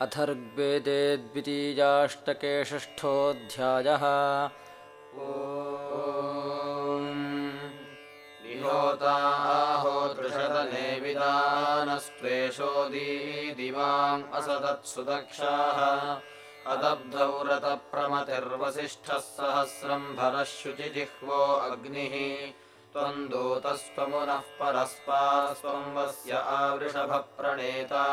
अथर्वेदे द्वितीयाष्टके षष्ठोऽध्यायः निहोताहोतृषदने विदानस्त्वेषोदीदिवाम् असदत्सुदक्षाः। अदब्धौ रतप्रमतिर्वसिष्ठः सहस्रम् भरः शुचिजिह्वो अग्निः। त्वम् दूतस्त्वमुनः परस्पास्त्वम् वस्य आवृषभप्रणेता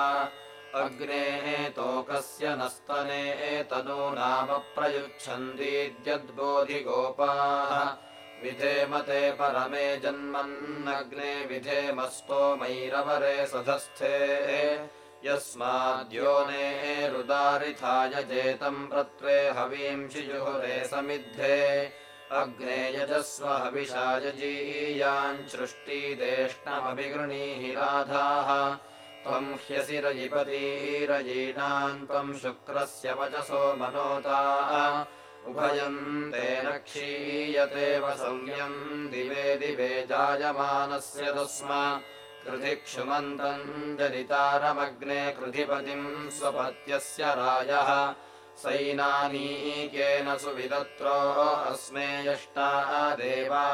अग्नेः तोकस्य नस्तने एतनो नाम प्रयुच्छन्तीद्यद्बोधिगोपाः विधेमते परमे जन्मन्नग्ने विधेमस्तोमैरवरे सधस्थे। यस्माद्योनेरुदारिथाय जेतम् प्रत्वे हवींशिजुहुरे समिद्धे। अग्ने यजस्व हविषायजीयाञ्सृष्टिदेष्णमभिगृणीहि राधाः त्वम् ह्यसिरजिपतीरजीनाम् त्वम् शुक्रस्य वचसो मनोता। उभयम् तेन क्षीयते वसंयम् दिवे दिवे जायमानस्य तस्म। कृधिक्षुमन्तम् जनितारमग्ने कृधिपतिम् स्वपत्यस्य रायः। सैनानीकेन सुविदत्रो अस्मे यष्टा देवा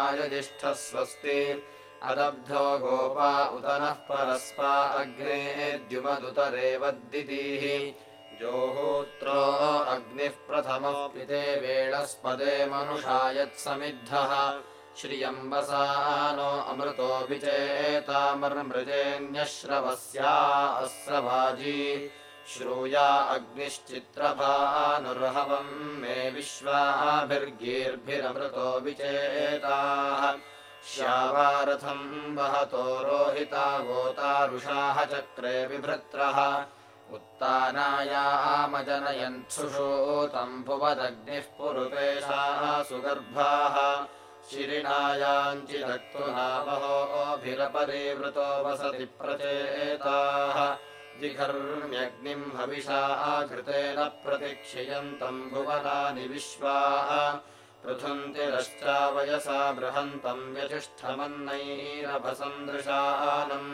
आयजिष्ठः स्वस्ति अदब्धो गोपा उत नः परस्पा अग्ने द्युमदुतरे वद्दितीः। जोहोत्रो अग्निः प्रथमो पिते वेळस्पदे मनुषा यत्समिद्धः श्रियम्बसा नो अमृतो विचेतामर्मृजेऽन्यश्रवस्या अस्रवाजी। श्रूया अग्निश्चित्रभानुर्हवम् मे विश्वाभिर्गीर्भिरमृतो विचेताः श्यावारथम् वहतो रोहिता गोतारुषाः चक्रे विभृत्रः उत्तानायामजनयन्त्सुषूतम् भुवदग्निः पुरुपेशाः सुगर्भाः। शिरिणायाञ्चिदक्तुनावहोभिरपरिवृतो वसति प्रचेताः। जिघर्म्यग्निम् हविषा घृतेन प्रतिक्षियन्तम् भुवनानि विश्वाः पृथुन्तिरश्चावयसा बृहन्तम् व्यतिष्ठमन्नैरभसन्दृशानम्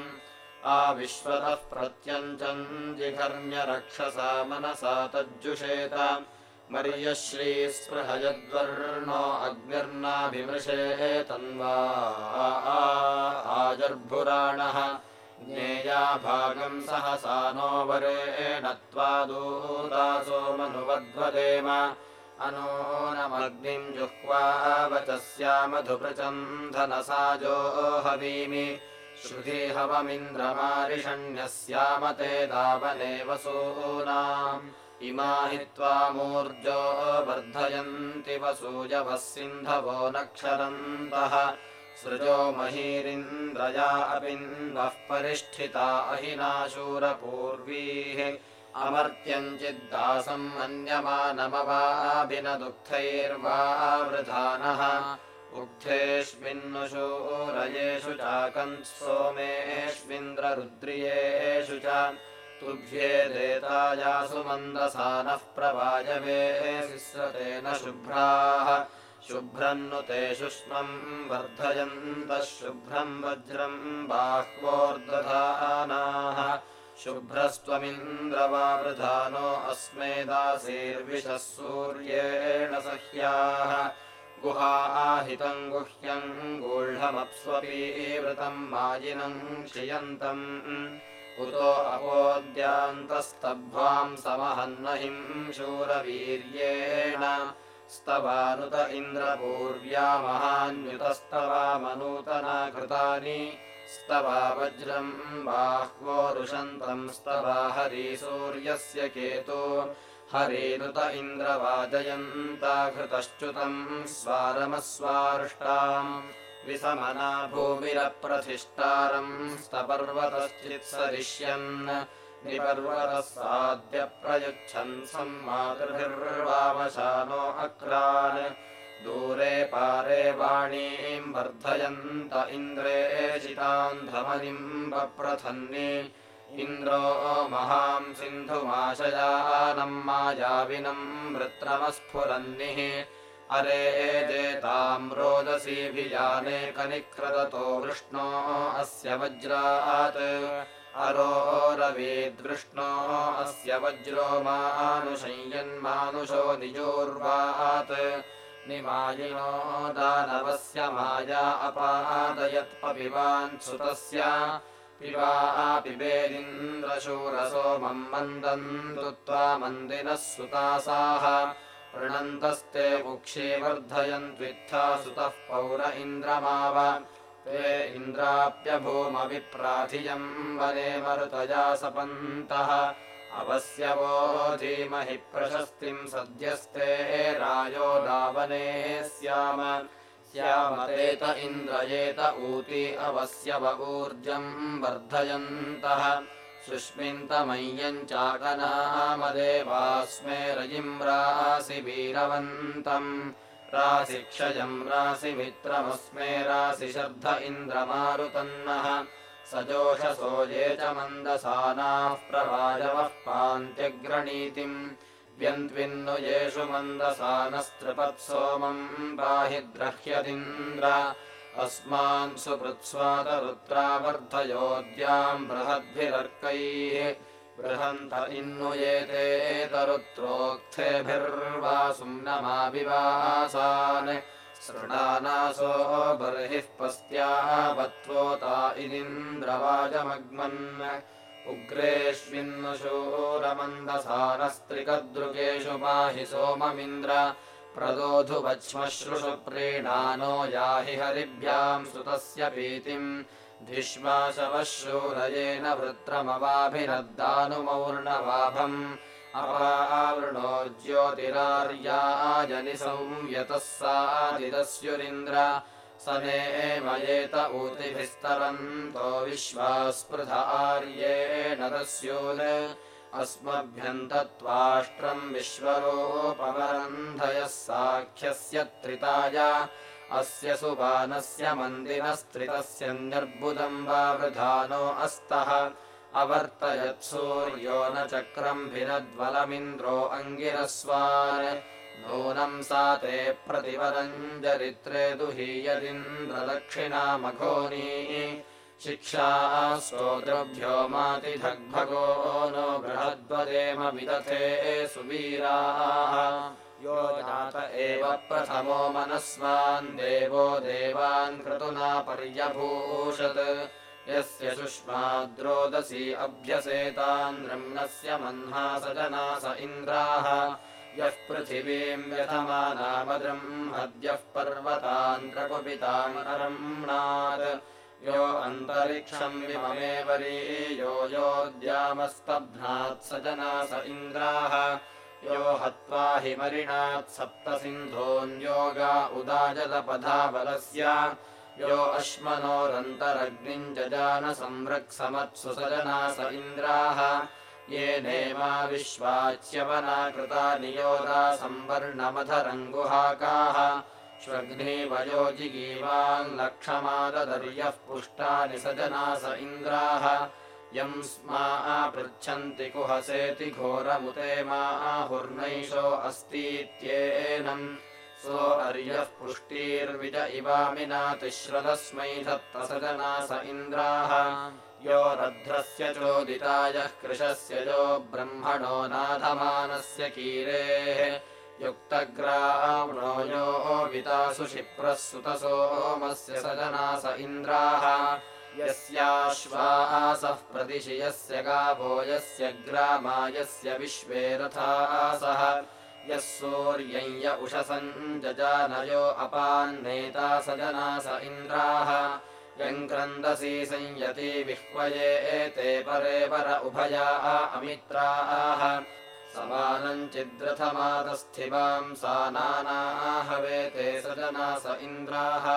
आविश्वतः प्रत्यञ्चम् जिघर्म्यरक्षसा मनसा तज्जुषेत मर्यश्रीस्पृहयद्वर्णो अग्निर्नाभिमृशेतन्वा आजर्भुराणः ज्ञेया भागम् सहसा नो वरेण त्वादूतासो मनुवध्वदेम अनूनमग्निम् जुह्वावचस्यामधुपृचन्धनसाजो हवीमि श्रुधि हवमिन्द्रमारिषण्यस्याम ते दावने वसूनाम् इमा हि त्वामूर्जो वर्धयन्ति वसूजवः सिन्धवो नक्षरन्तः। सृजो महीरिन्द्रया अपिन्वः परिष्ठिता अहिनाशूरपूर्वीः अमर्त्यञ्चिद्दासम् मन्यमानमवाभिनदुःखैर्वा वृधानः उक्थेष्विन्नुशूरयेषु चाकम् सोमेष्विन्द्ररुद्रियेषु च। तुभ्ये देतायासु मन्दसानः प्रवायवे शिस्रतेन शुभ्राः। शुभ्रम् नु ते शुष्मम् वर्धयन्तः शुभ्रम् वज्रम् बाह्वोर्दधानाः शुभ्रस्त्वमिन्द्रवावृधानो अस्मे दासीर्विशः सूर्येण सह्याः। गुहाहितम् गुह्यम् गूढमप्स्वपीवृतम् मायिनम् क्षियन्तम्। उतो अपोद्यान्तस्तभ्वाम् समहन्नहिम् शूरवीर्येण। स्तवानुत इन्द्रपूर्व्या महान्युतस्तवामनूतना कृतानि स्तवा वज्रम् बाह्वोरुषन्तम् स्तवा हरीसूर्यस्य केतो। हरेनुत इन्द्रवादयन्ता घृतश्च्युतम् स्वारमस्वार्ष्टाम्। विसमना भूमिरप्रथिष्टारम् स्तपर्वतश्चित्सरिष्यन्। प्रयुच्छन् सम्मातृभिर्वावशानो अक्रान् दूरे पारे वाणीम् वर्धयन्त इन्द्रे चितान्धमनिम् वप्रथन्नि इन्द्रो महाम् सिन्धुमाशयानम् मायाविनम् वृत्रमस्फुरन्निः। अरे एजेताम् रोदसीभिजाने कनिक्रदतो वृष्णो अस्य वज्रात्। अरोरवीद्वृष्णो अस्य वज्रो मानुषय्यन्मानुषो निजोर्वात् निमायिनो दानवस्य माया अपादयत्पपिबान् सुतस्य। पिबा पिबेदिन्द्रशूरसोमम् मन्दम् त्वा मन्दिनः सुतासाः। पृणन्तस्ते मुक्षे वर्धयन्त्वित्था सुतः पौर इन्द्रमाव। ते इन्द्राप्यभूमविप्राधियम् वने मरुतया सपन्तः अवस्यवो धीमहि प्रशस्तिम् सद्यस्ते रायो दावने स्याम स्यामतेत इन्द्रयेत ऊती अवस्यव ऊर्जम् वर्धयन्तः। सुष्मिन्तमय्यम् चाकनामदेवास्मे रजिम्रासि वीरवन्तम् राशिक्षयम् राशिमित्रमस्मे राशि शर्ध इन्द्रमारुतन्नः सजोषसो ये च मन्दसानाः प्रवाजवः पान्त्यग्रणीतिम् व्यन्त्विन्नु येषु मन्दसानस्त्रिपत्सोमम् पाहि द्रह्यदिन्द्र अस्मान् सुकृत्स्वातरुत्रावर्धयोद्याम् बृहद्भिरर्कैः बृहन्त इन्नुयेतेतरुत्रोक्थेभिर्वासुम्नमाविवासान् सृणानासो बर्हिः पस्त्यावत्वोता इदिन्द्रवाजमग्मन् उग्रेष्विन्नुशूरमन्दसानस्त्रिकदृगेषु पाहि सोममिन्द्र। प्रदोधुवक्ष्मश्रुषु प्रीणानो याहि हरिभ्याम् सुतस्य पीतिम् धिष्माशवः शूरयेन वृत्रमवाभिनद्दानुमौर्णवाभम् अपावृणो ज्योतिरार्याजनिसंयतः सादिदस्युरिन्द्र स नेमयेत ऊतिभिस्तरन्तो विश्वास्पृथ आर्येण दस्यून् अस्मभ्यन्तत्वाष्ट्रम् विश्वरोपमरन्धयः साख्यस्य त्रिताय अस्य सुबानस्य मन्दिरस्त्रितस्य निर्बुदम् वा वृधानो अस्तः अवर्तयत्सूर्यो न चक्रम् भिनद्वलमिन्द्रो अङ्गिरस्वान् नूनम् सा ते प्रतिवदञ्जरित्रे दुहीयदिन्द्रदक्षिणामघोनी शिक्षा स्तोत्रभ्यो मातिधग्भगो नो बृहद्वदेम विदथे सुवीराः। यो जात एव प्रथमो मनस्वान् देवो देवान् क्रतुना पर्यभूषत् यस्य सुष्माद्रोदसी अभ्यसेतान् रम्णस्य मह्नास जनास इन्द्राः। यः पृथिवीम् व्यथमानामद्रम् हद्यः पर्वतान् प्रकुपितामरम्णात् यो अन्तरिक्षम् विममेवरी यो योद्यामस्तभ्नात् स जनास इन्द्राः। यो हत्वा हिमरिणात् सप्तसिन्धोऽन्योगा उदाजदपधाबलस्य यो अश्मनोरन्तरग्निम् जजानसंरक्समत्सु स इन्द्राः। ये नेमा विश्वाच्यवनाकृता नियोदा संवर्णमधरङ्गुहाकाः। श्वग्निवयोजिगीवाल्लक्षमाददर्यः पुष्टानि स जनास इन्द्राः। यम् स्मा पृच्छन्ति कुहसेति घोरमुते माहुर्नैषो अस्तीत्येनम् सो अर्यः पुष्टिर्विज इवामिनातिश्रदस्मै धत्त स इन्द्राः। यो रध्रस्य चोदितायः कृशस्य यो ब्रह्मणो नाधमानस्य कीरेः। युक्तग्राम्णो यो वितासु क्षिप्रः सुतसोमस्य स इन्द्राः। यस्याश्वासः प्रदिशि यस्य गावो यस्य ग्रामा यस्य विश्वे रथासः यः सूर्यम् य उषसम् जजानयो अपान्नेता स जनास इन्द्राः। यम् क्रन्दसी संयति विह्वये एते परे पर उभया अमित्राः। समानम् चिद्रथमादस्थिवाम् सा नानाहवेते स जनास इन्द्राः।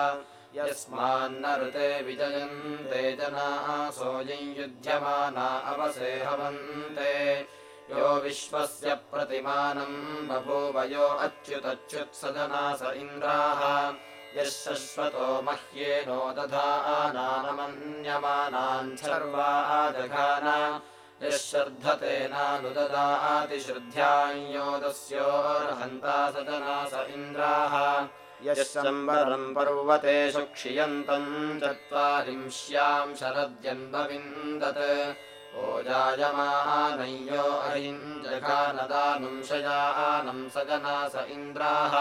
यस्मान्न ऋते विजयन्ते जनासो यम् युध्यमाना अवसेहवन्ते यो विश्वस्य प्रतिमानम् बभूव यो अच्युतच्युत्सदनास इन्द्राः। यः शश्वतो मह्येनो दधानानमन्यमानान् सर्वा जघान यः श्रद्धतेनानुददातिश्रद्ध्यायोदस्योर्हन्ता सजना स इन्द्राः। यः शम्बरम् पर्वतेषु क्षियन्तम् चत्वारिंश्याम् शरद्यन्वविन्दत् शयानम् सजना स इन्द्राः।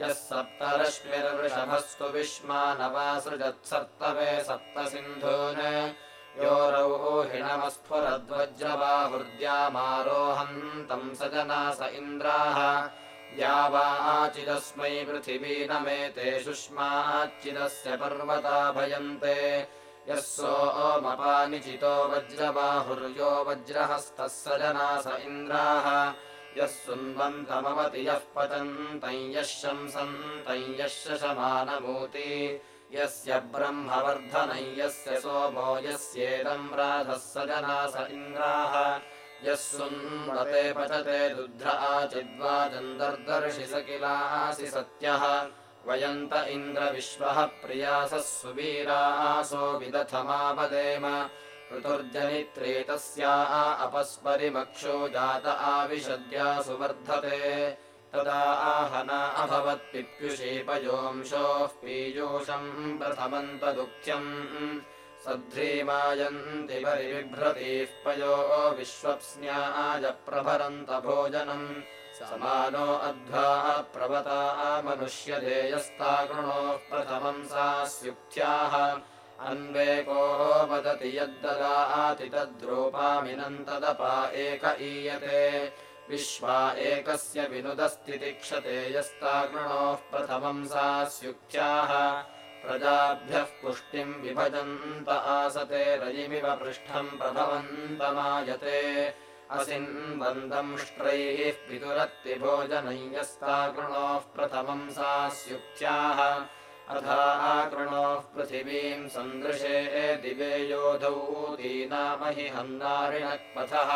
यः सप्तरश्मिर्वृषभस्तु विश्मानवासृजत्सर्तवे सप्त सिन्धून् यो रौहिणमस्फुरध्वज्रबाहुर्द्यामारोहन्तम् सजना स इन्द्राः यावाचिदस्मै पृथिवी न मेते शुष्माच्चिदस्य पर्वता भयन्ते यः सोमपानिचितो वज्रबाहुर्यो वज्रहस्तः जना स इन्द्राः। यः सुन्वन्तमवति यः पतन्तम् यः शंसन्तम् यः शशमानमूति यस्य ब्रह्मवर्धनै यस्य सोमो यस्येदम् राधः स जना इन्द्राः। यः सुन्वते पचते दुध्र आचिद्वाजन्दर्दर्शि स किलासि सत्यः वयन्त इन्द्रविश्वः प्रियासः सुवीरासो विदथमावदेम ऋतुर्जनित्रे तस्या अपस्परिमक्षो जात आविशद्या सुवर्धते। तदा आहना अभवत्पिप्युषीपयोंशोः पीयूषम् प्रथमन्तदुःख्यम्। सध्रीमायन्ति परिबिभ्रतीः पयो विश्वप्स्न्याय प्रभरन्त भोजनम् समानो अध्वा प्रवता मनुष्यधेयस्ता कृणोः प्रथमम् सा स्युक्त्याः अन्वेको वदति यद्ददाति तद्रूपामिनन्तदपा एक ईयते। विश्वा एकस्य विनुदस्तितिक्षते यस्ता कृणोः प्रथमम् सा स्युक्त्याः प्रजाभ्यः पुष्टिम् विभजन्त आसते रयिमिव पृष्ठम् प्रभवन्तमायते असिन्वन्दंष्ट्रैः भोजनय्यस्ता कृणोः प्रथमम् सा स्युक्त्याः अथा कृणोः पृथिवीम् सन्दृशे दिवे योधौ दीनामहि हन्नारिणक्पथः।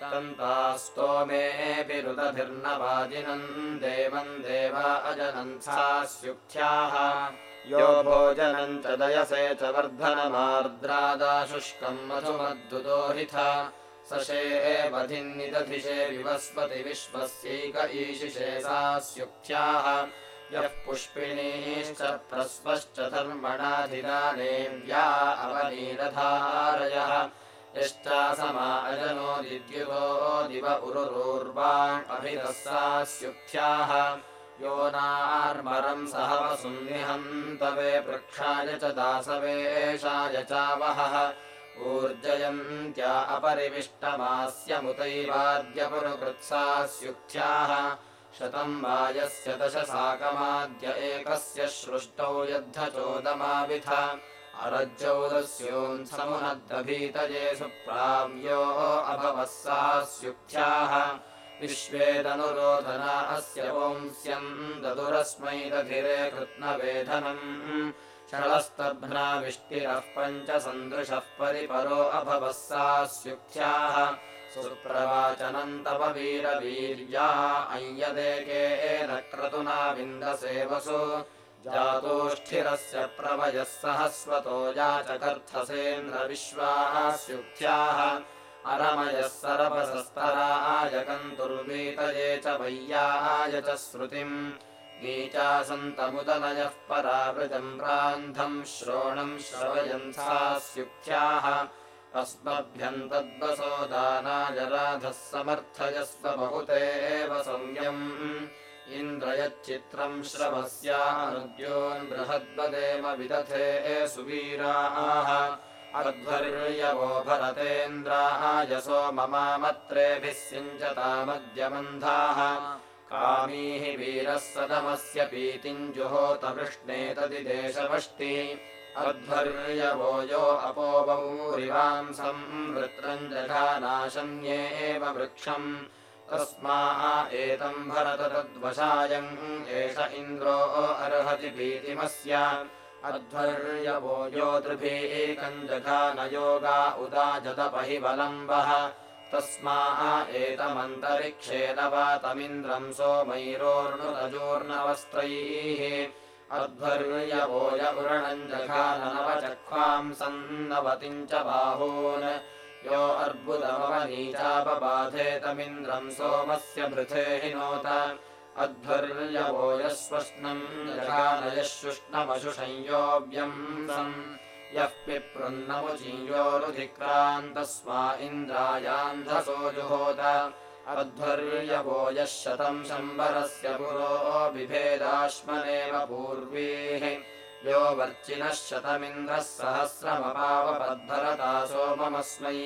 तन्तास्तोमेऽपिरुदभिर्नवाजिनम् देवम् देवा अजनन्सा स्युक्त्याः यो भोजनम् च दयसे च वर्धनमार्द्रादाशुष्कम् मधुमद्दुदोहिथ सशे एवधिन्निदधिशे विवस्वति विश्वस्यैक सा स्युक्त्याः यः पुष्पिणीश्च प्रस्वश्च धर्मणाधिदानेव्या अवनीरधारयः यश्चासमा अजनो दिद्युतो दिव उरुरूर्वाम् अभितः सा स्युक्त्याः यो नार्मरम् सह वसुन्निहन्तवे पृक्षाय च दासवेशाय चावहः ऊर्जयन्त्या अपरिविष्टमास्यमुतैवाद्यपुरुकृत्सा स्युक्त्याः शतम् वायस्य दशसाकमाद्य एकस्य सृष्टौ यद्धचोदमाविथ। अरज्जौदस्योऽसमुनद्दभीतये सुप्राव्यो अभवः सा स्युक्त्याः विश्वेदनुरोधना अस्य वंस्यम् ददुरस्मै दधिरे कृत्नवेधनम्। षडस्तभ्नाविष्टिरः पञ्च सन्दृशः परिपरो अभवः सा स्युक्त्याः। सुप्रवाचनम् तव वीरवीर्या अय्यदेकेन क्रतुना विन्दसेवसु। जातोष्ठिरस्य प्रवयः सहस्वतो याचकर्थसेन्द्रविश्वाः स्युक्त्याः अरमयः सरपसस्तरायकन्तुर्वीतये च वय्याय च श्रुतिम्। नीचासन्तमुदनयः परावृजम् प्रान्धम् श्रोणम् श्रवयन् सा स्युक्त्याः अस्मभ्यन्तद्वसो दानाय राधः समर्थयस्व बहुते एव सौम्यम् इन्द्रयच्चित्रम् श्रवस्यानुद्योन् बृहद्वदेम विदथे सुवीराः अध्वर्यवो भरतेन्द्रायसो ममामत्रेभिः सिञ्चतामद्यमन्धाः। कामीः वीरः सदमस्य पीतिम् जुहोतवृष्णे तदिदेशवष्टि अध्वर्यवो यो अपोवौरिवांसम् वृत्रम् जघानाशन्येव वृक्षम्। तस्मा एतम् भरत तद्वशायम् एष इन्द्रो अर्हति भीतिमस्य अध्वर्यवो योतृभिः जघानयोगा उदाजदपहि बलम्बः तस्मा एतमन्तरिक्षेण वातमिन्द्रम् सोमैरोर्णुतजूर्णवस्त्रैः अध्वर्यवो य उरणम् जघाननवचक्वाम् सन्नवतिम् च बाहून्। यो अर्बुदमवनीचापबाधेतमिन्द्रम् सोमस्य हि नोत अध्वर्यवो यस्वष्णम् जगानयः शुष्णमशुषंयोऽव्यम् यः पिपृन्नमुचीयोरुधिक्रान्तस्मा इन्द्रायान्धसो जुहोत अध्वर्यवो यः शतम् शम्बरस्य पुरो बिभेदाश्मनेव पूर्वीः। यो वर्चिनः शतमिन्द्रः सहस्रमपावपद्धरता सोममस्मै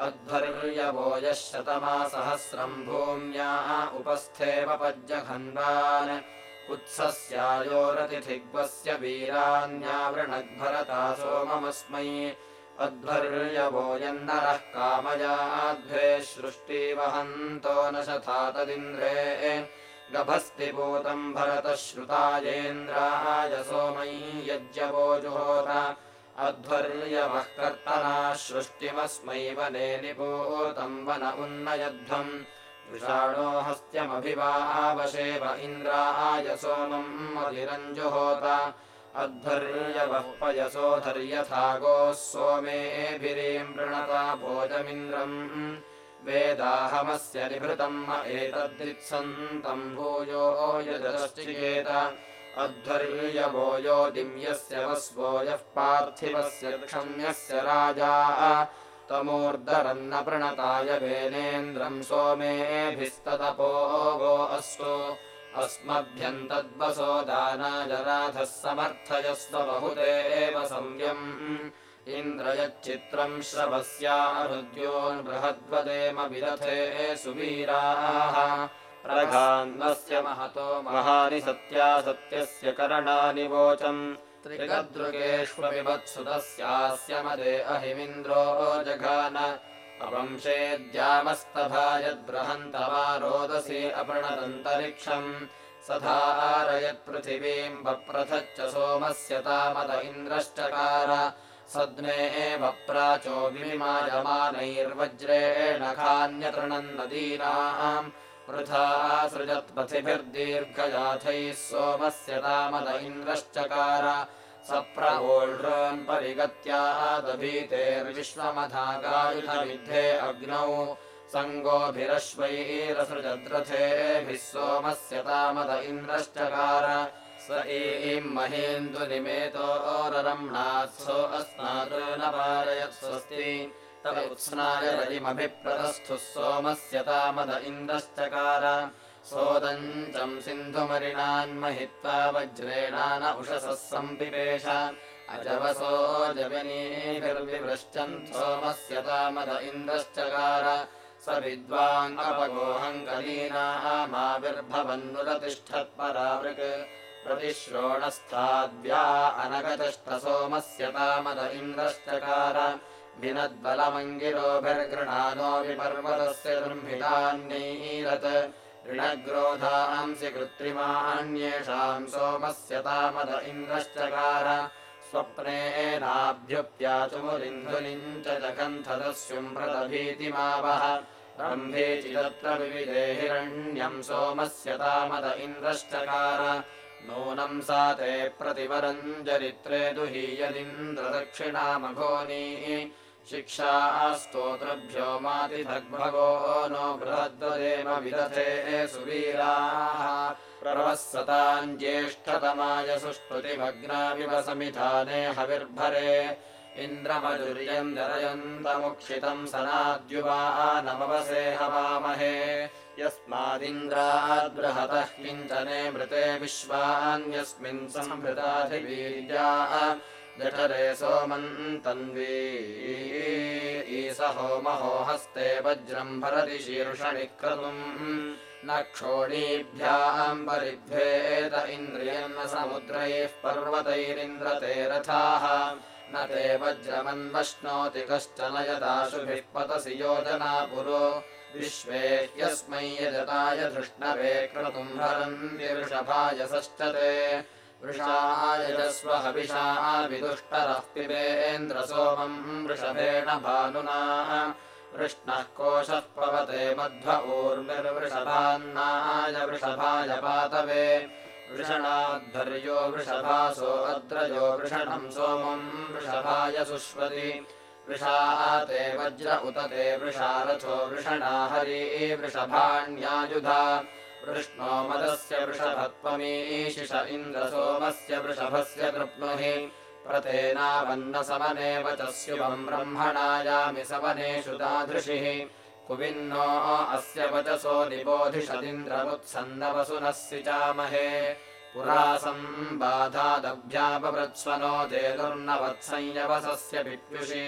अध्वर्यवो यः शतमासहस्रम् भूम्याः उपस्थेव पज्यखण्डान् उत्सस्यायोरतिथिग्वस्य वीरान्यावृणग्भरता सोममस्मै। अध्वर्यवो यन्नरः कामयाध्वे सृष्टिवहन्तो न शथा तदिन्द्रे गभस्तिपूतम् भरतः श्रुतायेन्द्राय सोमै यज्ञवोजुहोत अध्वर्यवः कर्तनाः सृष्टिमस्मै वने निपूतम् वन उन्नयध्वम्। वृषाणो हस्त्यमभिवावशेव इन्द्राय सोमम् अधिरञ्जुहोत अध्वर्यवः पयसोधर्यथा गोः सोमेभिरीम् वृणता भोजमिन्द्रम्। वेदाहमस्य निभृतम् एतद्दित्सन्तम् भूयो यजश्चिकेत अध्वर्यवो यो दिव्यस्य वस्वो यः पार्थिवस्य क्षम्यस्य राजा। तमूर्धरन्न प्रणताय वेनेन्द्रम् सोमेभिस्ततपो वो अस्तु। अस्मभ्यन्तद्वसो दानाय राधः समर्थयस्व बहुते एव संयम्। इन्द्रयच्चित्रम् श्रवस्यारुद्योन् बृहद्वदेम विरथे सुवीराः प्रघान्वस्य महतो महानि सत्या सत्यस्य करणानि वोचम् त्रिगदृगेष्वविवत्सुतस्यास्य मदे अहिमिन्द्रो जघान। अपंशेद्यामस्तभायद्बृहन्तमारोदसी अपृणदन्तरिक्षम्। सधारयत्पृथिवीम् वप्रथच्च सोमस्य तामद इन्द्रश्चकार। सद्मे एव प्राचो विमायमानैर्वज्रेण खान्यतृणम् वृथा सृजत्पथिभिर्दीर्घजाथैः सोमस्य तामद इन्द्रश्चकार। सप्रवोढ्रोन् परिगत्यादभीतेर्विश्वमधागायुधविद्धे अग्नौ। सङ्गोभिरश्वैरसृजद्रथेभिः सोमस्य तामद इन्द्रश्चकार। स एम् महेन्दुनिमेतोररम्णात्सो अस्मादो न पारयत् रजिमभिप्रतस्थुः सोमस्य तामद इन्द्रश्चकार। सोदञ्चम् सिन्धुमरिणान्महित्वा वज्रेणान उषसः सम्पिपेश अजवसो जवनीभिर्विवृश्चन् सोमस्य तामद इन्द्रश्चकार। स विद्वाङ्गपगोहङ्कलीनामाविर्भवन्नुरतिष्ठत्परावृक् प्रतिश्रोणस्थाद्व्या अनगतिष्ठसोमस्य तामद इन्द्रश्चकार भिनद्बलमङ्गिरोभिर्गृणानो विपर्वतस्य दृम्भितान्यैरत् ऋणग्रोधांसि कृत्रिमाण्येषाम् सोमस्य तामद इन्द्रश्चकार जगन्थदस्युम्प्रतभीतिमावह ब्रह्मेचिदत्र विविधे हिरण्यम् सोमस्य तामद इन्द्रश्चकार नूनम् सा ते प्रतिवरम् चरित्रे दुहीयदिन्द्रदक्षिणामघोनीः शिक्षा स्तोत्रभ्यो मातिभग्भगो नो बृहद्वदेम विदथे सुवीराः। ज्येष्ठतमाय सुष्टुतिमग्नाविव समिधाने हविर्भरे। इन्द्रमजुर्यम् जरयन्तमुक्षितम् सनाद्युवा नमवसे हवामहे। यस्मादिन्द्राद्बृहतः किञ्चने मृते विश्वान्यस्मिन् संहृताधिवीर्या जठरे सोमन्तन्वी। ईस होमहो हस्ते वज्रम् भरति शीर्षणि क्रतुम् न क्षोणीभ्याम् परिध्वेत इन्द्रियम् न समुद्रैः पर्वतैरिन्द्रते रथाः न ते वज्रमन्वश्नोति कश्चन यदाशुभिः पतसि योजना पुरो। विश्वे यस्मै यजताय धृष्णवे क्रतुम् हरन्ति वृषभायसश्च ते वृषायजस्व हविषा विदुष्टरः पिबेन्द्रसोमम् वृषभेण भानुना। वृष्णः कोशः पवते मध्व ऊर्मिर्वृषभान्नाय वृषभाय पातवे। वृषणाध्वर्यो वृषभासो अद्रजो वृषणम् सोमम् वृषभाय सुष्वति। वृषा ते वज्र उत ते वृषारथो वृषणा हरी वृषभाण्यायुधा वृष्णो मदस्य वृषभत्वमीशिष इन्द्रसोमस्य वृषभस्य प्रतेनावन्नसमनेव च स्युवम् ब्रह्मणायामि समनेषु तादृशिः। कुविन्नो अस्य वचसो निबोधिषदिन्द्रमुत्सन्नवसुनः सिचामहे पुरा सम्बाधादभ्यापवृत्स्वनो देदुर्नवत्संयवसस्य विद्युषी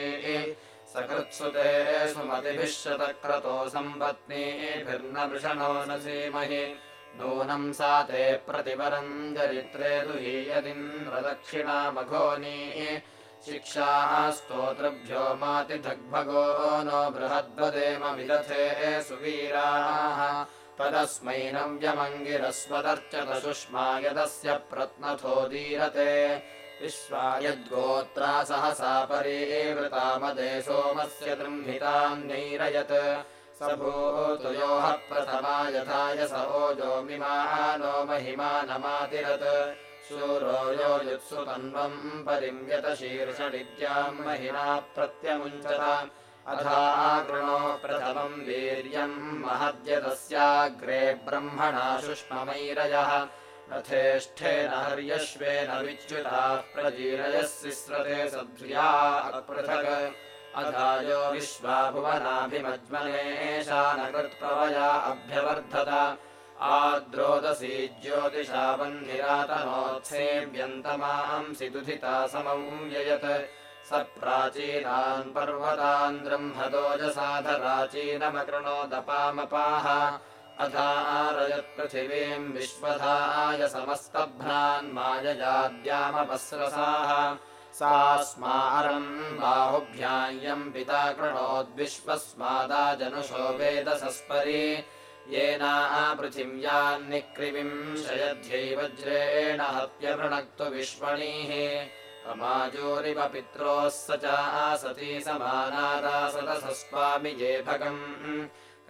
सकृत्सुते सुमतिभिः शतक्रतो सम्पत्नीभिर्न वृषणो न सीमहि। नूनम् सा ते प्रतिपरम् चरित्रे दुहीयदिन्द्रदक्षिणामघोनी शिक्षाः स्तोतृभ्यो मातिधग्भगो नो बृहद्वदेम विदथे सुवीराः। तदस्मै नव्यमङ्गिरस्वदर्चत सुष्मा यदस्य प्रत्नथोदीरते विश्वायद्गोत्रा सहसा परीवृतामदे सोमस्य स भूतु योः प्रथमा यथाय स ओजो मिमानो महिमानमातिरत्। शूरो यो युत्सु तन्वम् परिम्यत शीर्षनिद्याम् महिना प्रत्यमुञ्चत। अधा कृणो प्रथमम् वीर्यम् महद्यतस्याग्रे ब्रह्मणा सुष्ममैरयः रथेष्ठेन हर्यश्वेन विच्युताः प्रजीरयः सिस्रते सध्र्या पृथक् अधायो विश्वा भुवनाभिमज्मनेशानकृत्प्रवया अभ्यवर्धत। आद्रोदसी ज्योतिषा वह्निरातनोत्सेव्यन्तमांसि दुधिता समव्ययत् स प्राचीनान् पर्वतान् ब्रह्मदोजसाधराचीनमकृणोदपामपाः अधारयत्पृथिवीम् विश्वधाय समस्तभ्रान् मायजाद्यामपस्रसाः सा स्मारम् बाहुभ्यायम् पिता कृणोद्विश्वस्मादाजनुषो वेदसस्परि येना पृथिव्यान्निक्रिविम् शयध्यै वज्रेण हत्यवृणक्तु विश्वणीः। अमाजोरिव पित्रोः स च आसती समानादासदसस्वामि ये भगम्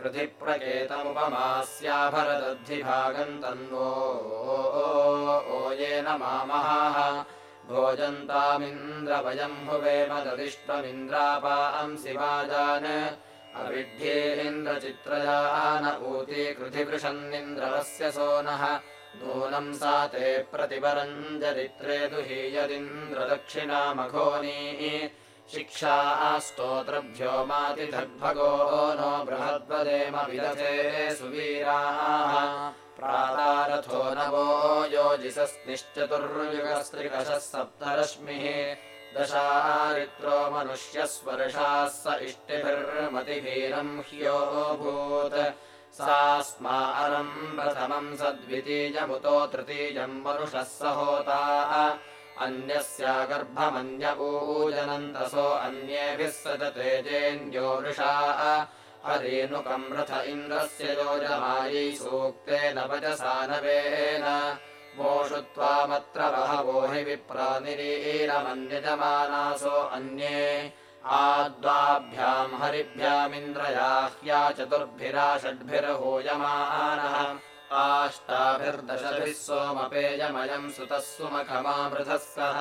हृदि प्रकेतमुपमास्याभरदद्धिभागम् तन्वो येन मामहाः। भोजन्तामिन्द्रवयम् भुवेम ददिष्टमिन्द्रापांसि वाजान् अविड्ढ्येन्द्रचित्रयान ऊती कृधिवृषन्निन्द्रवस्य सोनः। नूनम् सा ते प्रतिपरम् चरित्रे दुहीयदिन्द्रदक्षिणामघोनी शिक्षा स्तोत्रभ्यो मातिधग्भगो नो विदथे सुवीराः। प्रातारथो नवो योजिसस्निश्चतुर्युगस्त्रिकशः सप्तरश्मिः दशारित्रो मनुष्यस्वर्षाः स इष्टिभिर्मतिभीरम् ह्योऽभूत् सा स्मारम् प्रथमम् सद्वितीयमुतो तृतीयम् मनुषः स होता अन्यस्या गर्भमन्यपूजनन्तसो अन्येभिः स च तेजेन्द्यो वृषा। हरेणुकम् रथ इन्द्रस्य योजमायै सूक्तेन वचसा नवेन मोषु त्वामत्र बहवो हि विप्रानिरीरमन्यजमानासो अन्ये। आद्वाभ्याम् हरिभ्यामिन्द्रयाह्या चतुर्भिरा षड्भिर्हूयमानः आष्टाभिर्दशभिः सोमपेयमयम् सुतः सुमखमामृतः सह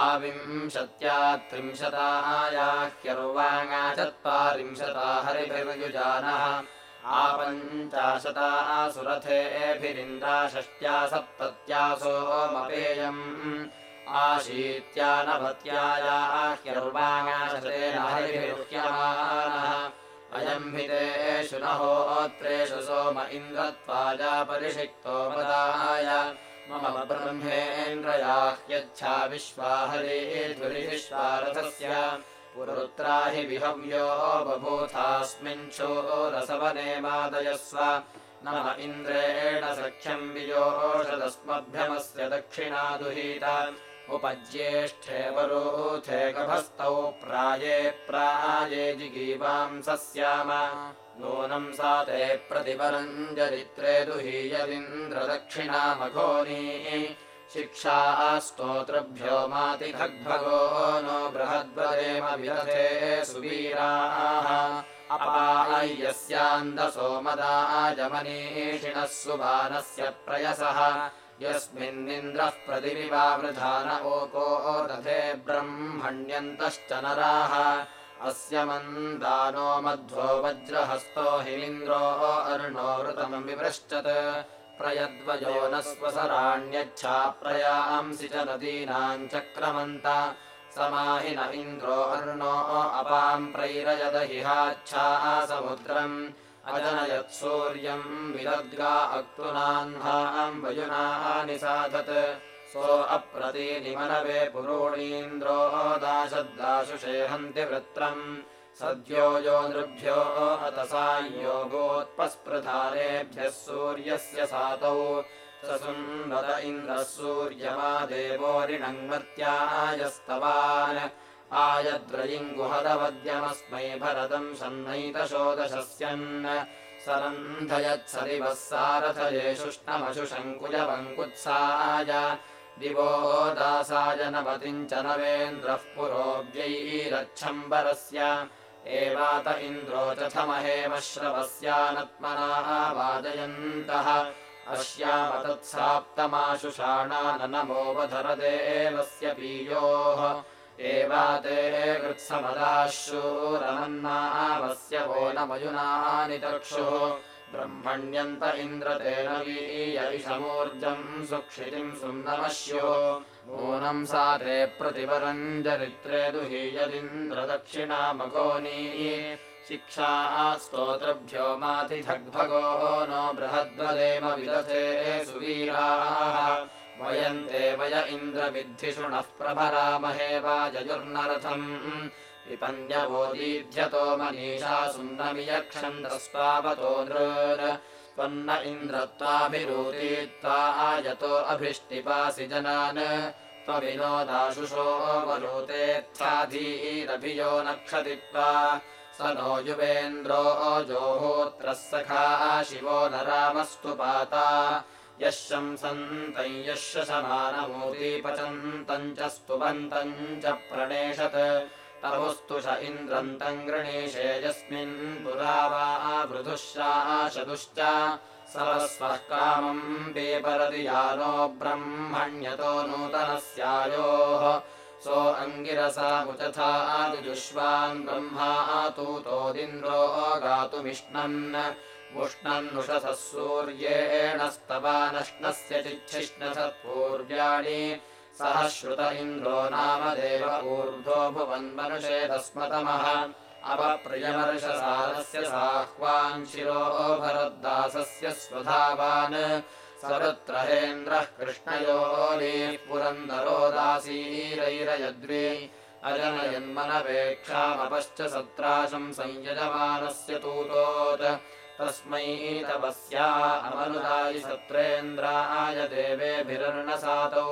आविंशत्या त्रिंशतायाह्यर्वाङ्गा चत्वारिंशता हरिभिर्युजानः आपञ्चाशता सुरथेभिरिन्द्रा षष्ट्या सप्तत्या सोमपेयम् आशीत्या नभत्यायाह्यर्वाङ्गाशतेन हरिभिरुह्यमानः अयम् हि तेषु न होत्रेषु सोम इन्द्रत्वाजा परिषिक्तो मदाय। मम ब्रह्मेन्द्रयाह्यच्छा विश्वाहरेधुरिविश्वारथस्य पुरुत्रा हि विहव्यो बभूथास्मिन् शोरसवने मादयस्व। नम इन्द्रेण सख्यम् वियोषदस्मभ्यमस्य दक्षिणा दुहीता उपज्येष्ठे वरोथे गभस्तौ प्राये प्राये जिगीवांसस्याम नूनम् सा ते प्रतिपरम् चरित्रे दुहीयदिन्द्रदक्षिणामघोनी शिक्षा स्तोतृभ्यो मातिभग्भगो नो बृहद्वदेम विदथे सुवीराः। अपायस्यान्दसो मदाजमनीषिणः सुबानस्य प्रयसः यस्मिन्निन्द्रः प्रतिविवावृधान ओको दधे ब्रह्मण्यन्तश्च नराः। अस्य मन्दानो मध्वो वज्रहस्तो हिमिन्द्रो अर्णोवृतम् विवृश्चत् प्रयद्वयो न स्वसराण्यच्छा प्रयांसि च नदीनाम् चक्रमन्त। समाहि न इन्द्रो अर्णो अपाम् प्रैरयदहिहाच्छा समुद्रम् अजनयत्सूर्यम् विदद्गा अक्तुनाह्नाम् वयुनानि साधत्। सो अप्रतीनिमनवे पुरोणीन्द्रो दाशद्दाशुषेहन्ति वृत्रम्। सद्यो यो नृभ्यो अतसायो गोत्पस्पृधारेभ्यः सूर्यस्य सातौ। स सुन्वत इन्द्रः सूर्यमा देवोरिणङ्मर्त्यायस्तवान् आयद्रयिङ्गुहदवद्यमस्मै भरतम् शन्नैतशोदशस्यन् सरन्धयत्सदिवः सारथये शुष्णमशुशङ्कुजवङ्कुत्साय दिवो दासाय नवतिम् च नवेन्द्रः पुरोव्यैरच्छम्बरस्य एवात इन्द्रो चथमहेमश्रवस्यानत्मना वादयन्तः अश्यामतत्साप्तमाशुषाणा न नमोऽवधरदेवस्य पीयोः एवाते कृत्समदाशूरमन्नावस्य वो न मयुनानि तक्षुः ब्रह्मण्यन्त इन्द्रतेन वीयविषमूर्जम् सुक्षितिम् सुन्दमस्यो नूनम् सा ते प्रतिवरम् चरित्रे दुहीयदिन्द्रदक्षिणामघोनी शिक्षा स्तोत्रभ्यो मातिधग्भगो नो बृहद्वदेम विदथे सुवीराः वयन्ते वय इन्द्रविद्धिषुणः प्रभरामहे वाजयुर्नरथम्। विपन्यवोदीध्यतो मनीषा सुन्नमियक्षन्दस्वावतो नृन्। त्वन्न इन्द्रत्वाभिरूतीत्वा आयतो अभिष्टिपासि जनान्। त्वविनोदाशुषो वरूतेऽर्थाधीरभियो नक्षतित्वा स नो युवेन्द्रो जोहोत्रः सखा शिवो न रामस्तु पाता यः शंसन्तम् यः शशमानमूर्तिपचन्तम् च स्तुवन्तम् च प्रणेषत्। तमुस्तुष इन्द्रन्तम् गृणीषे यस्मिन् पुरा वा वृधुश्चाशदुश्च सरस्वः कामम् पेपरति यानो ब्रह्मण्यतो नूतनस्यायोः। सो अङ्गिरसामुचथा जुजुष्वान् ब्रह्मा तूतोदिन्द्रो गातुमिष्णन् मुष्णन्नुषसः सूर्येण स्तवानष्णस्य चिच्छिष्णसत्पूर्व्याणि। सह श्रुत इन्द्रो नाम देव ऊर्ध्वो भुवन्मनुषे तस्मतमः अपप्रियमर्षसारस्य साह्वान् शिरो भरद्दासस्य स्वधावान्। सरुत्रहेन्द्रः कृष्णयोनीः पुरन्दरो दासीरैरयद्वि। अजनयन्मनवेक्षामपश्च सत्राशम् संयजमानस्य तूतोत् तस्मै तपस्या अमनुदायि सत्रेन्द्राय देवेभिरर्णसातौ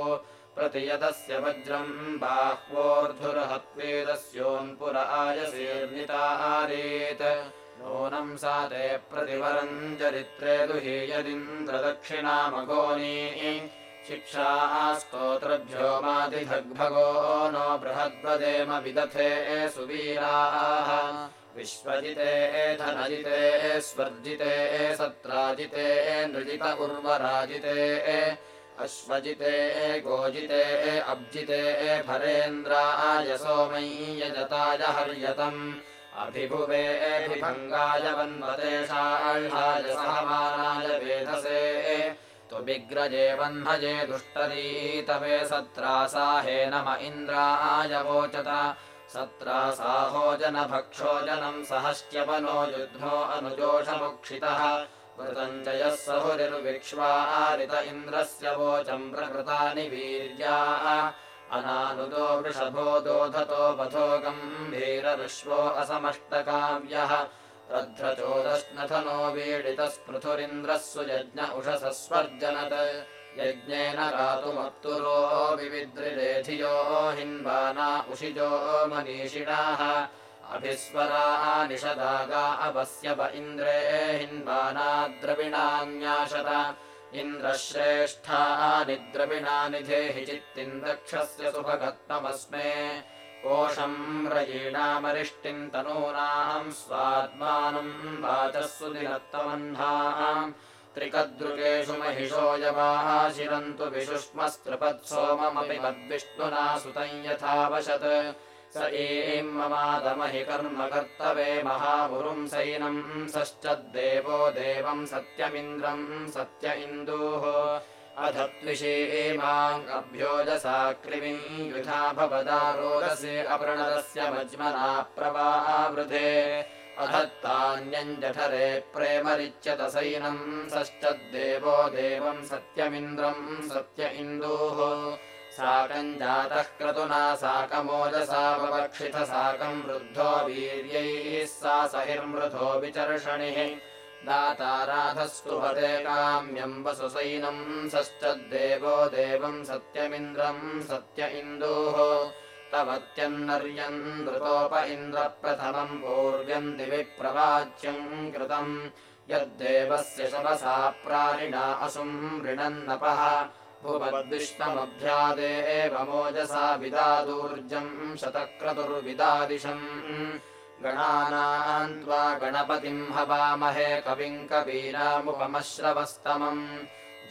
प्रतियतस्य वज्रम् बाह्वोर्धुरहत्वेदस्योन्पुर आयसीर्निताहारेत् नूनम् सा ते प्रतिवरम् चरित्रे दुहीयदिन्द्रदक्षिणामघोनी शिक्षा स्तोत्रभ्यो मातिधग्भगो नो बृहद्वदेम विदथे सुवीराः विश्वजिते धनजिते स्वर्जिते सत्राजिते नृजित उर्वराजिते अश्वजिते गोजिते अब्जिते भरेन्द्राय सोमै यजताय हर्यतम् अभिभुवेऽभिभङ्गाय वन्वदेशाह्लाय सहमानाय वेधसे त्वविग्रजे वह्नजे दुष्टरीतवे सत्रासाहे नम इन्द्राय वोचत सत्रासाहो जनभक्षो जनम् सहश्च्यवनो युद्धो अनुजोषमुक्षितः। कृतम् च यः सहुरिर्विक्ष्वारित इन्द्रस्य वोचम् प्रकृतानि वीर्याः। अनानुदो वृषभो दोधतो वधो गम्भीरविश्वो असमष्टकाव्यः। रध्रचोदश्नथनो वीडितस्पृथुरिन्द्रः सुयज्ञ उषसस्वर्जनत् यज्ञेन गातुमप्तुरो विविद्रिरेधियो हिन्वाना उषिजो मनीषिणाः। अभिस्वरा निषदागा अपस्य व इन्द्रे हिन्वाना द्रविणान्याशत। इन्द्रश्रेष्ठानि द्रविणानि धेहि चित्तिन्दक्षस्य सुभगत्वमस्मे कोशम् रयीणामरिष्टिम् तनूनाम् स्वात्मानम् वाचः सुदिनत्तमह्नाम् त्रिकदृगेषु महिषो यवाः शिरन्तु विशुष्मस्त्रिपत्सोममपि मद्विष्णुना सुतम् स एम् ममादमहि कर्म कर्तवे महामुरुम् सैनम् सश्च देवो देवम् सत्यमिन्द्रम् सत्य इन्दुः। अधत्विषेमाङ्गभ्योजसा कृमिम् युधा भवदारोदसे अपृणदस्य मज्मना प्रवावृधे अधत्तान्यञ्जठरे प्रेमरिच्यतसैनम् सश्च देवो देवम् सत्यमिन्द्रम् सत्य इन्दुः। साकम् जातः क्रतुना साकमोजसा ववक्षिथ साकम् वृद्धो वीर्यैः सा सहिर्मृधो विचर्षणिः। दाताराधस्तुभते काम्यम् वसुसैनम् सश्च देवो देवम् सत्यमिन्द्रम् सत्य इन्दुः तवत्यन्नर्यम् नृतोप इन्द्रप्रथमम् पूर्व्यम् दिवि प्रवाच्यम् कृतम् यद्देवस्य शवसा प्राणिना असुम् ऋणन्नपः भुवद्विष्टमभ्यादेवमोजसा विदादूर्जम् शतक्रतुर्विदादिशम् गणानाम् त्वा गणपतिम् हवामहे कविम् कवीनामुपमश्रवस्तमम्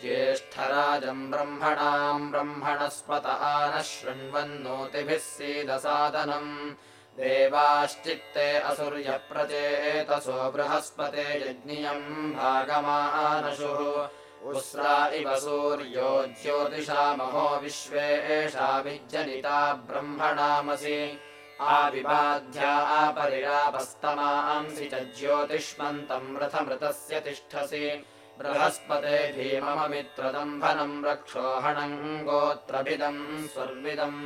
ज्येष्ठराजम् ब्रह्मणाम् ब्रह्मणस्पत नः शृण्वन्नोतिभिः सीदसादनम्। देवाश्चित्ते असुर्यप्रचेतसो बृहस्पते यज्ञियम् भागमानशुः। उस्रा इव सूर्यो ज्योतिषामहो विश्वेषा विज्जनिता ब्रह्मणामसि। आविबाध्या आपरिरापस्तमांसि च ज्योतिष्मन्तम् रथमृतस्य तिष्ठसि बृहस्पते भीमममित्रदम्भनम् रक्षोहणम् गोत्रभिदम् स्वर्विदम्।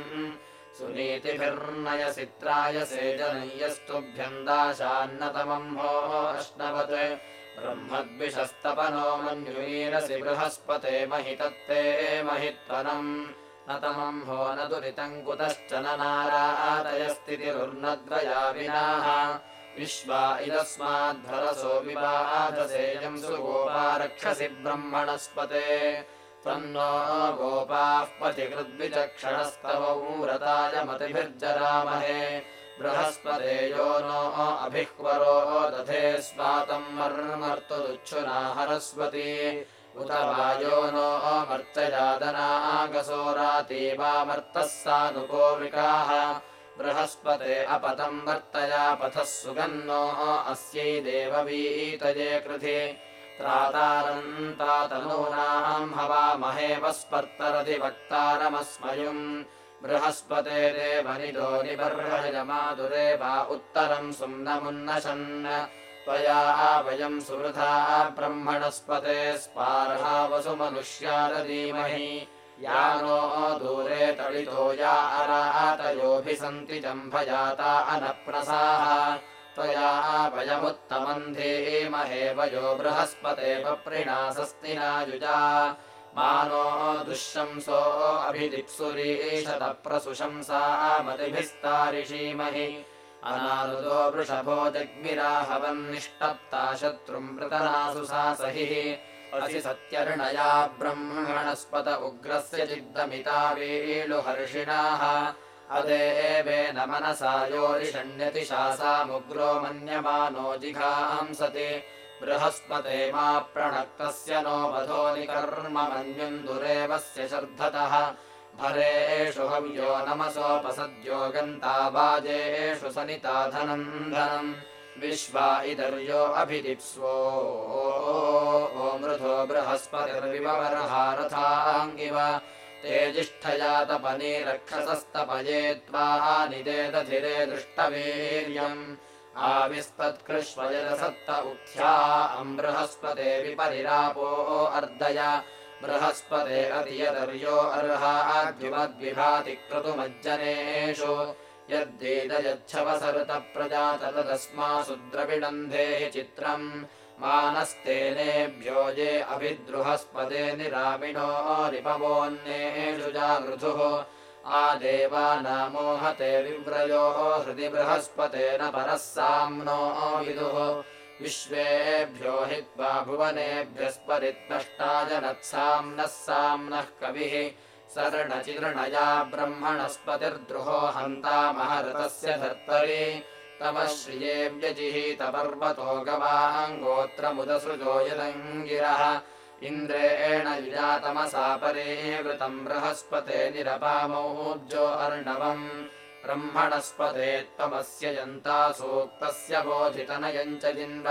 सुनीतिभिर्नयसित्रायसे जनयस्तुभ्यम् दाशान्नतमम् होष्णवत् ब्रह्मद्विषस्तपनो मन्युवीरसि बृहस्पते महितत्ते महित्वनम्। न तमम् हो न दुरितम् कुतश्च न नारातयस्थितिरुर्नद्वया विनाः विश्वा इदस्माद्धरसो विवाधसेयम् सुगोपा रक्षसि ब्रह्मणस्पते। त्वन्नो गोपाः पथिकृद्विचक्षणस्तवौ रताय मतिभिर्जरामहे बृहस्पते यो नो अभिह्वरो दधे स्वातम् मर्मर्तुदुच्छुना हरस्वती। उत वायो नो मर्तयादनागसोरातीवामर्तः सानुकोविकाः बृहस्पते अपतम् वर्तया पथः सुगन्नो अस्यै देववीतये कृधि। त्रातारम् तातनूनाम् हवामहे वस्पर्तरधिवक्तारमस्मयुम् बृहस्पते देवनिदो निबर्हयमादुरे वा उत्तरम् सुम्नमुन्नशन्। त्वया वयम् सुवृथा ब्रह्मणस्पते स्पार्हा वसुमनुष्यादधीमहि या नो दूरे तडितो या अरातयोभिः सन्ति जम्भजाता अनप्रसाः त्वया वयमुत्तमम् धीमहे वयो बृहस्पते पप्रिणासस्तिनायुजा मानो दुःशंसो अभिदिप्सुरीशतप्रसुशंसा मतिभिस्तारिषीमहि। अनारुदो वृषभो जग्मिराहवन्निष्टप्ता शत्रुम् मृतनासु सा सहिः असि सत्यर्णया ब्रह्मणस्पत उग्रस्य चिद्दमिता वेलुहर्षिणाः अदेवेन मनसा योरिषण्यति शासामुग्रो मन्यमानो जिघांसति बृहस्पते मा प्रणक्तस्य नो वधो निकर्म मन्युन्दुरेवस्य शर्धतः। भरेषु हव्यो नमसोपसद्यो गन्ताबाजेषु सनिता धनम् धनम् विश्वा इदर्यो अभिदिप्स्वो। ओ मृधो बृहस्पतिर्विवरहारथाङ्गिव। तेजिष्ठया तपनी रक्षसस्तपये त्वा निदेदधिरे दृष्टवीर्यम् आविस्तत्कृष्वजलसत्त उत्थ्या अम्बृहस्पते विपरिरापो अर्दय। बृहस्पते अतियदर्यो अर्हाद्युमद्विभाति क्रतुमज्जनेषु तदस्मासु द्रविडन्धेः चित्रम् मानस्तेनेभ्यो ये अभिद्रुहस्पदे निरामिणो रिपवोऽन्येषु जागृधुः आदेवानामोहते विव्रयो हृदि बृहस्पतेन परः साम्नो विदुः विश्वेभ्यो हि त्वा भुवनेभ्यस्परित्नष्टाजनत्साम्नः साम्नः कविः सर्णचिदृणया ब्रह्मणस्पतिर्द्रुहो हन्तामहरतस्य धर्तरि। तव श्रिये व्यजिहीतपर्वतो गवाङ्गोत्रमुदसृजो यदङ्गिरः। इन्द्रेण युजातमसा परे वृतम् बृहस्पते निरपामौज्जो अर्णवम्। ब्रह्मणस्पते त्वमस्य यन्ता सूक्तस्य बोधितनयम् च जिन्व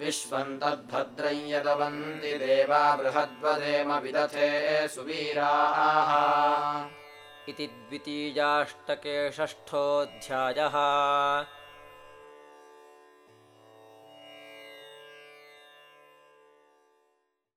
विश्वम् तद्भद्रम् यदवन्ति देवा बृहद्वदेम विदथे सुवीराः। इति द्वितीयाष्टके षष्ठोऽध्यायः